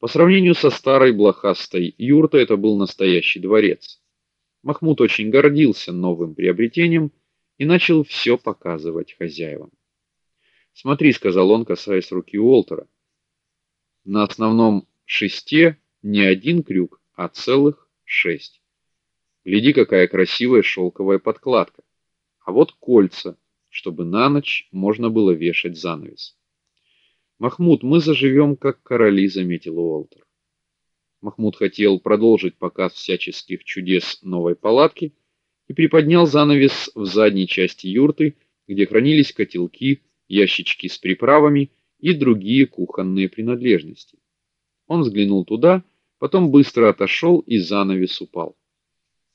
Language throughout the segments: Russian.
По сравнению со старой блохастой юртой это был настоящий дворец. Махмуд очень гордился новым приобретением и начал все показывать хозяевам. "Смотри", сказал он, касаясь руки Уолтера. "На основном шесте не один крюк, а целых шесть. Гляди, какая красивая шелковая подкладка. А вот кольца, чтобы на ночь можно было вешать занавес. Махмуд, мы заживем, как короли, заметил Уолтер. Махмуд хотел продолжить показ всяческих чудес новой палатки и приподнял занавес в задней части юрты, где хранились котелки, ящички с приправами и другие кухонные принадлежности. Он взглянул туда, потом быстро отошел, и занавес упал.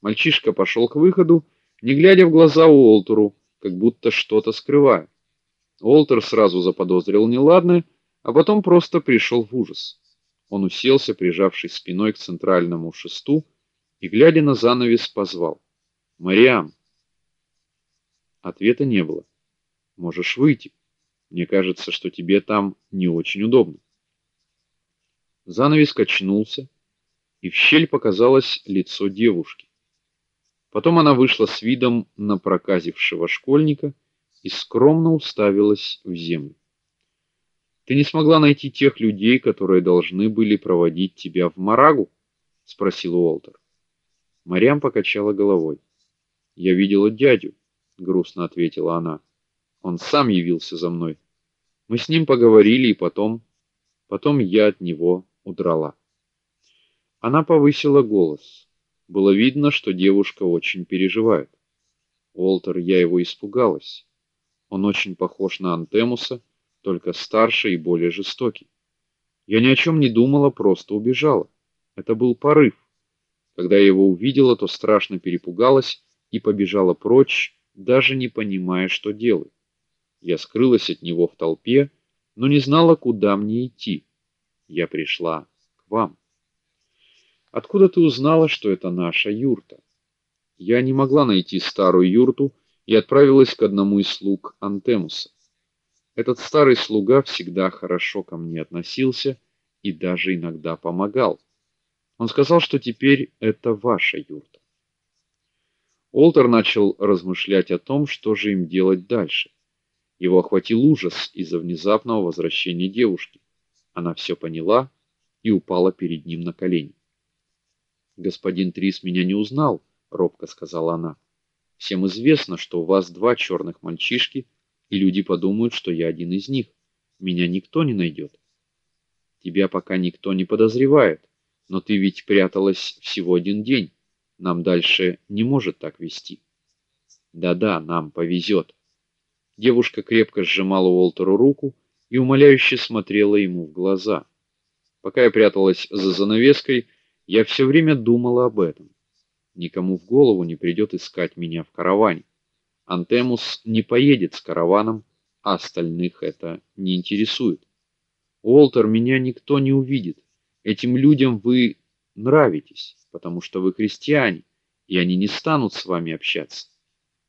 Мальчишка пошел к выходу, не глядя в глаза Уолтеру, как будто что-то скрывая. Уолтер сразу заподозрил неладное а потом просто пришел в ужас. Он уселся, прижавшись спиной к центральному шесту, и глядя на занавес, позвал: "Мариам". Ответа не было. "Можешь выйти. Мне кажется, что тебе там не очень удобно". Занавес качнулся, и в щель показалось лицо девушки. Потом она вышла с видом на проказившего школьника и скромно уставилась в землю. Ты не смогла найти тех людей, которые должны были проводить тебя в Марагу? спросил Уолтер. Марьям покачала головой. Я видела дядю, грустно ответила она. Он сам явился за мной. Мы с ним поговорили и потом, потом я от него удрала. Она повысила голос. Было видно, что девушка очень переживает. Уолтер, я его испугалась. Он очень похож на Антемуса только старше и более жестокий. Я ни о чем не думала, просто убежала. Это был порыв. Когда я его увидела, то страшно перепугалась и побежала прочь, даже не понимая, что делать. Я скрылась от него в толпе, но не знала, куда мне идти. Я пришла к вам. Откуда ты узнала, что это наша юрта? Я не могла найти старую юрту и отправилась к одному из слуг Антемуса. Этот старый слуга всегда хорошо ко мне относился и даже иногда помогал. Он сказал, что теперь это ваша юрта. Олтер начал размышлять о том, что же им делать дальше. Его охватил ужас из-за внезапного возвращения девушки. Она все поняла и упала перед ним на колени. Господин Трис меня не узнал, робко сказала она. Всем известно, что у вас два черных мальчишки и люди подумают, что я один из них. Меня никто не найдет. Тебя пока никто не подозревает, но ты ведь пряталась всего один день. Нам дальше не может так вести. Да-да, нам повезет. Девушка крепко сжимала Уолтеру руку и умоляюще смотрела ему в глаза. Пока я пряталась за занавеской, я все время думала об этом. Никому в голову не придет искать меня в караване. Антемус не поедет с караваном, а остальных это не интересует. Уолтер, меня никто не увидит. Этим людям вы нравитесь, потому что вы христиане, и они не станут с вами общаться.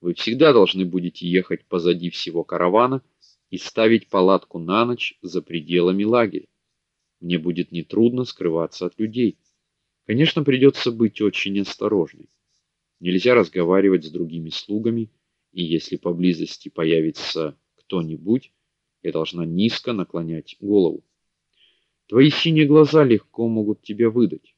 Вы всегда должны будете ехать позади всего каравана и ставить палатку на ночь за пределами лагеря. Мне будет не трудно скрываться от людей. Конечно, придется быть очень осторожной. Нельзя разговаривать с другими слугами и если поблизости появится кто-нибудь, я должна низко наклонять голову. Твои синие глаза легко могут тебя выдать.